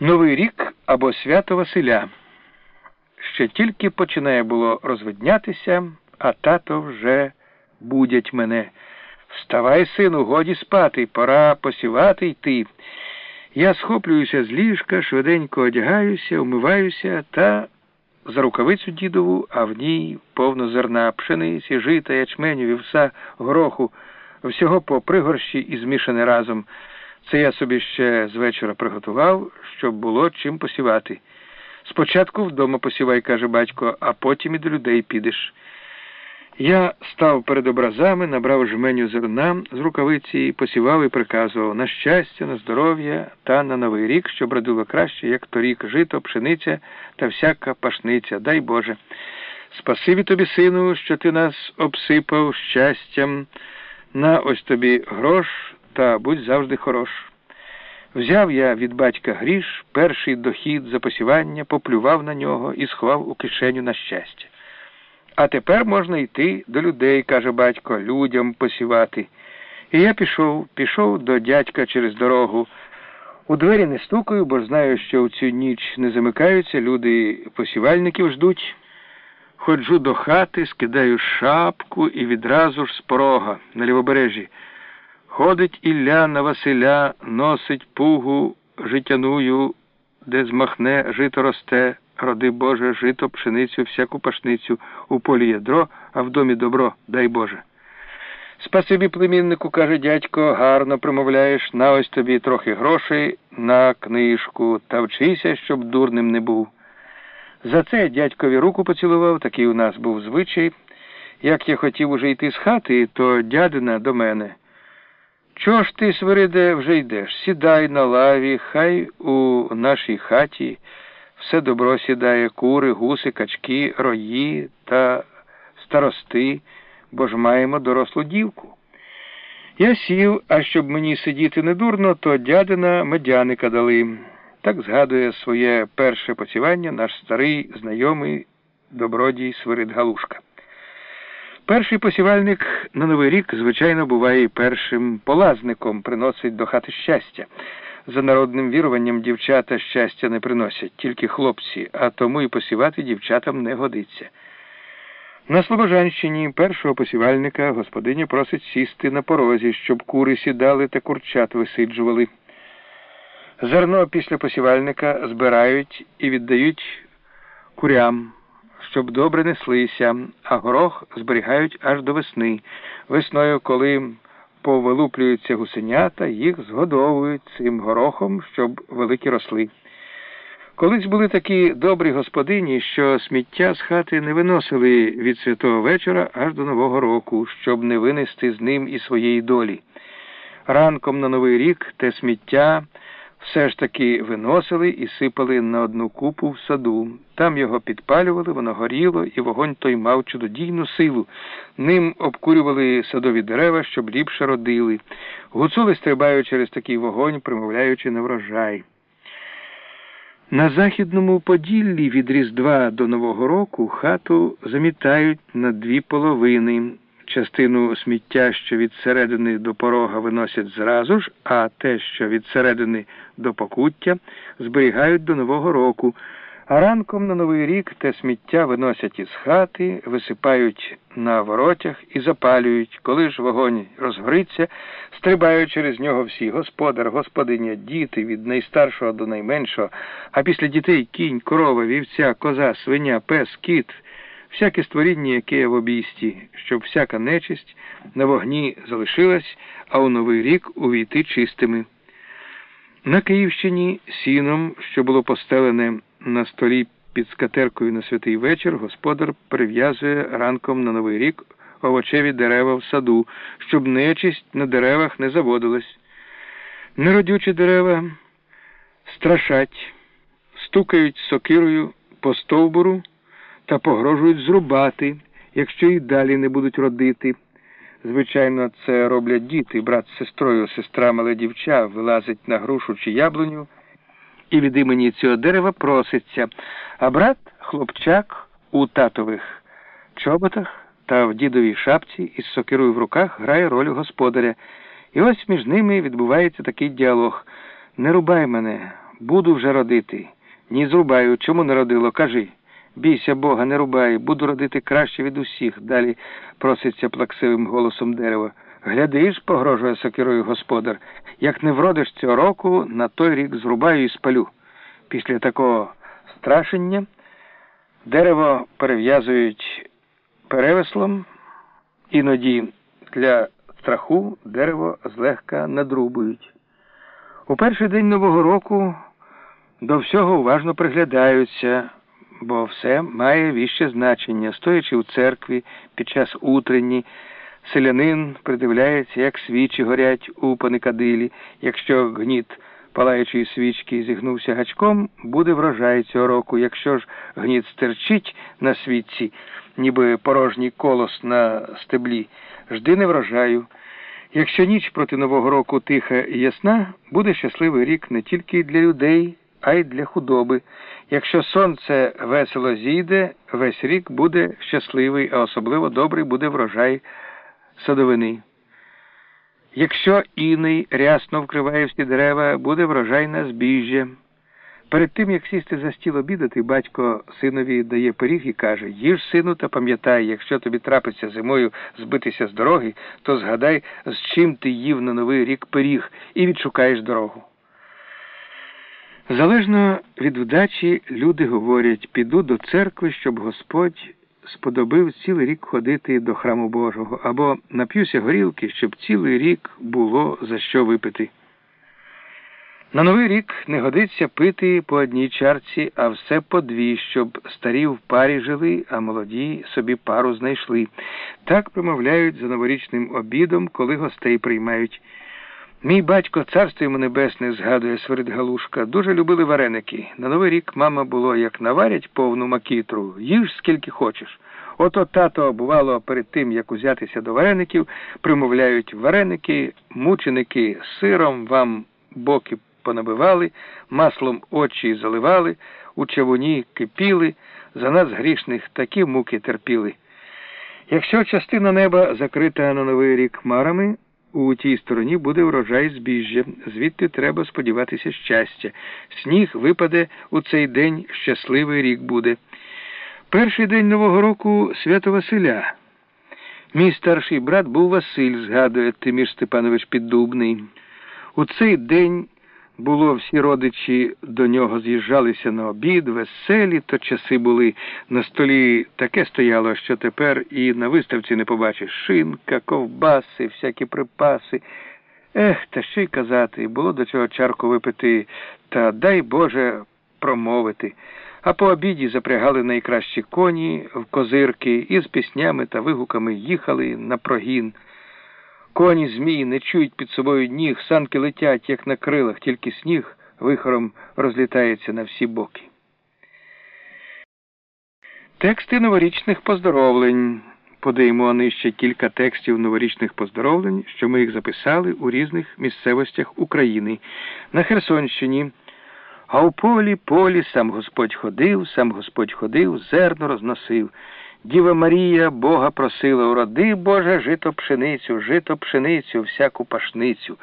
Новий рік або свято Василя. Ще тільки починає було розвиднятися, а тато вже будять мене. Вставай, сину, годі спати, пора посівати йти. Я схоплююся з ліжка, швиденько одягаюся, умиваюся та за рукавицю дідову, а в ній повно зерна, пшениці, жита, ячменю, вівса, гороху, всього по пригорщі і змішане разом. Це я собі ще з вечора приготував, щоб було чим посівати. Спочатку вдома посівай, каже батько, а потім і до людей підеш. Я став перед образами, набрав жменю зерна з рукавиці і посівав і приказував на щастя, на здоров'я та на новий рік, щоб родило краще, як торік, жито, пшениця та всяка пашниця. Дай Боже. Спасибі тобі, сину, що ти нас обсипав щастям. На ось тобі грош та будь завжди хорош. Взяв я від батька гріш, перший дохід за посівання, поплював на нього і сховав у кишеню на щастя. А тепер можна йти до людей, каже батько, людям посівати. І я пішов, пішов до дядька через дорогу. У двері не стукаю, бо знаю, що в цю ніч не замикаються, люди посівальників ждуть. Ходжу до хати, скидаю шапку і відразу ж з порога на лівобережжі. Ходить Ілля на Василя, носить пугу житяную, де змахне жито росте, роди Боже, жито, пшеницю, всяку пашницю, у полі ядро, а в домі добро, дай Боже. Спасибі племіннику, каже дядько, гарно примовляєш, на ось тобі трохи грошей на книжку, та вчися, щоб дурним не був. За це дядькові руку поцілував, такий у нас був звичай. Як я хотів уже йти з хати, то дядина до мене. Чого ж ти, Свириде, вже йдеш? Сідай на лаві, хай у нашій хаті все добро сідає, кури, гуси, качки, рої та старости, бо ж маємо дорослу дівку. Я сів, а щоб мені сидіти недурно, то дядина медяника дали. Так згадує своє перше посівання наш старий знайомий добродій Свирид Галушка. Перший посівальник на Новий рік, звичайно, буває першим полазником, приносить до хати щастя. За народним віруванням дівчата щастя не приносять, тільки хлопці, а тому і посівати дівчатам не годиться. На Слобожанщині першого посівальника господиня просить сісти на порозі, щоб кури сідали та курчат висиджували. Зерно після посівальника збирають і віддають курям щоб добре неслися, а горох зберігають аж до весни. Весною, коли повилуплюються гусенята, їх згодовують цим горохом, щоб великі росли. Колись були такі добрі господині, що сміття з хати не виносили від святого вечора аж до Нового року, щоб не винести з ним і своєї долі. Ранком на Новий рік те сміття все ж таки виносили і сипали на одну купу в саду. Там його підпалювали, воно горіло, і вогонь той мав чудодійну силу. Ним обкурювали садові дерева, щоб ліпше родили. Гуцули стрибають через такий вогонь, примовляючи на врожай. На західному Поділлі від Різдва до Нового року хату замітають на дві половини. Частину сміття, що від середини до порога виносять зразу ж, а те, що від середини до покуття, зберігають до Нового року. А ранком на Новий рік те сміття виносять із хати, висипають на воротях і запалюють. Коли ж вогонь розгориться, стрибають через нього всі господар, господиня, діти від найстаршого до найменшого, а після дітей кінь, корова, вівця, коза, свиня, пес, кіт всяке створіння, яке в обійсті, щоб всяка нечисть на вогні залишилась, а у новий рік увійти чистими. На Київщині сіном, що було постелене на столі під скатеркою на святий вечір, господар прив'язує ранком на новий рік овочеві дерева в саду, щоб нечисть на деревах не заводилась. Неродючі дерева страшать, стукають сокирою по стовбуру та погрожують зрубати, якщо і далі не будуть родити. Звичайно, це роблять діти, брат з сестрою, сестра мале дівча вилазить на грушу чи яблуню і від імені цього дерева проситься, а брат, хлопчак у татових чоботах та в дідовій шапці із сокирою в руках грає роль господаря. І ось між ними відбувається такий діалог. Не рубай мене, буду вже родити. Ні, зрубаю, чому не родило? Кажи. Бійся Бога, не рубай, буду родити краще від усіх. Далі проситься плаксивим голосом дерева. Глядиш, погрожує сокирою господар. Як не вродиш цього року, на той рік зрубаю і спалю. Після такого страшення дерево перев'язують перевеслом, іноді для страху дерево злегка надрубують. У перший день Нового року до всього уважно приглядаються, бо все має віще значення. Стоячи у церкві під час утренні, селянин придивляється, як свічі горять у паникадилі, якщо гніт палаючої свічки зігнувся гачком, буде врожай цього року. Якщо ж гніт стерчить на свічці, ніби порожній колос на стеблі, жди не врожаю. Якщо ніч проти Нового року тиха і ясна, буде щасливий рік не тільки для людей, а й для худоби. Якщо сонце весело зійде, весь рік буде щасливий, а особливо добрий буде врожай садовини. Якщо іний рясно вкриває всі дерева, буде врожай на збіжжя. Перед тим, як сісти за стіл обідати, батько синові дає пиріг і каже Їж, сину, та пам'ятай, якщо тобі трапиться зимою збитися з дороги, то згадай, з чим ти їв на новий рік пиріг і відшукаєш дорогу. Залежно від вдачі, люди говорять піду до церкви, щоб Господь сподобив цілий рік ходити до храму Божого, або нап'юся горілки, щоб цілий рік було за що випити. На новий рік не годиться пити по одній чарці, а все по дві, щоб старі в парі жили, а молоді собі пару знайшли. Так промовляють за новорічним обідом, коли гостей приймають. Мій батько, царство йому небесне, згадує Свирид Галушка, дуже любили вареники. На новий рік мама було, як наварять повну макітру, їж скільки хочеш. Ото тато, бувало, перед тим, як узятися до вареників, примовляють вареники, мученики сиром вам боки понабивали, маслом очі заливали, у чавуні кипіли, за нас грішних такі муки терпіли. Якщо частина неба закрита на новий рік хмарами, у тій стороні буде врожай збіжжя, звідти треба сподіватися щастя. Сніг випаде у цей день, щасливий рік буде. Перший день Нового року свято Василя. Мій старший брат був Василь, згадує Тимір Степанович Піддубний. У цей день було, всі родичі до нього з'їжджалися на обід, веселі, то часи були. На столі таке стояло, що тепер і на виставці не побачиш шинка, ковбаси, всякі припаси. Ех, та ще й казати, було до чого чарку випити, та дай Боже промовити. А по обіді запрягали найкращі коні в козирки і з піснями та вигуками їхали на прогін. Коні змії не чують під собою ніг, санки летять, як на крилах, тільки сніг вихором розлітається на всі боки. Тексти новорічних поздоровлень. Подаємо нижче кілька текстів новорічних поздоровлень, що ми їх записали у різних місцевостях України. На Херсонщині. А у полі полі сам Господь ходив, сам Господь ходив, зерно розносив. Діва Марія Бога просила, уроди, Боже, жито пшеницю, жито пшеницю, всяку пашницю.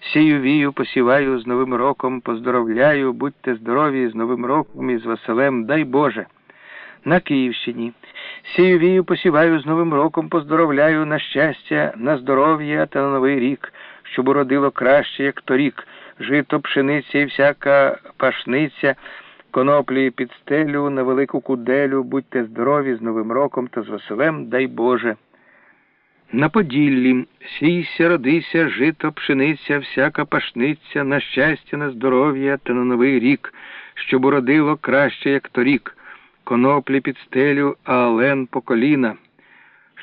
Сію вію, посіваю з Новим роком, поздоровляю, будьте здорові з Новим роком і з Василем, дай Боже. На Київщині. Сію вію, посіваю з Новим роком, поздоровляю на щастя, на здоров'я та на новий рік, щоб уродило краще, як торік, жито пшениця і всяка пашниця. Коноплі під стелю на велику куделю, будьте здорові з Новим роком та з Василем, дай Боже. На Поділлі сійся, родися, жито, пшениця, всяка пашниця, на щастя, на здоров'я та на новий рік, щоб уродило краще, як торік, коноплі під стелю, а ален по коліна.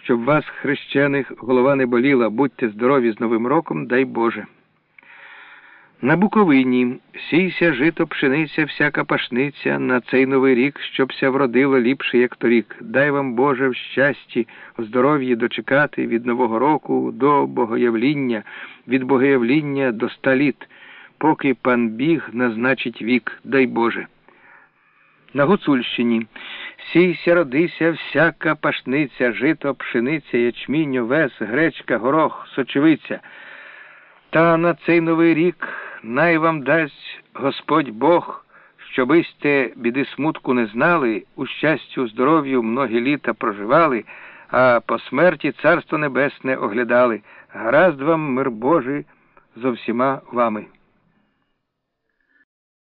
Щоб вас, хрещених, голова не боліла, будьте здорові з Новим роком, дай Боже. На Буковині сійся жито, пшениця, всяка пашниця на цей новий рік, щобся вродило ліпше, як торік. Дай вам, Боже, в щасті, в здоров'ї дочекати від Нового року до богоявління, від богоявління до ста літ, поки пан біг назначить вік, дай Боже. На Гуцульщині сійся, родися, всяка пашниця, жито, пшениця, ячмінь, овес, гречка, горох, сочевиця. Та на цей новий рік най вам дасть Господь Бог, щобисте біди смутку не знали, у щастю, здоров'ю многі літа проживали, а по смерті Царство Небесне оглядали. Гаразд вам, мир Божий, зо всіма вами.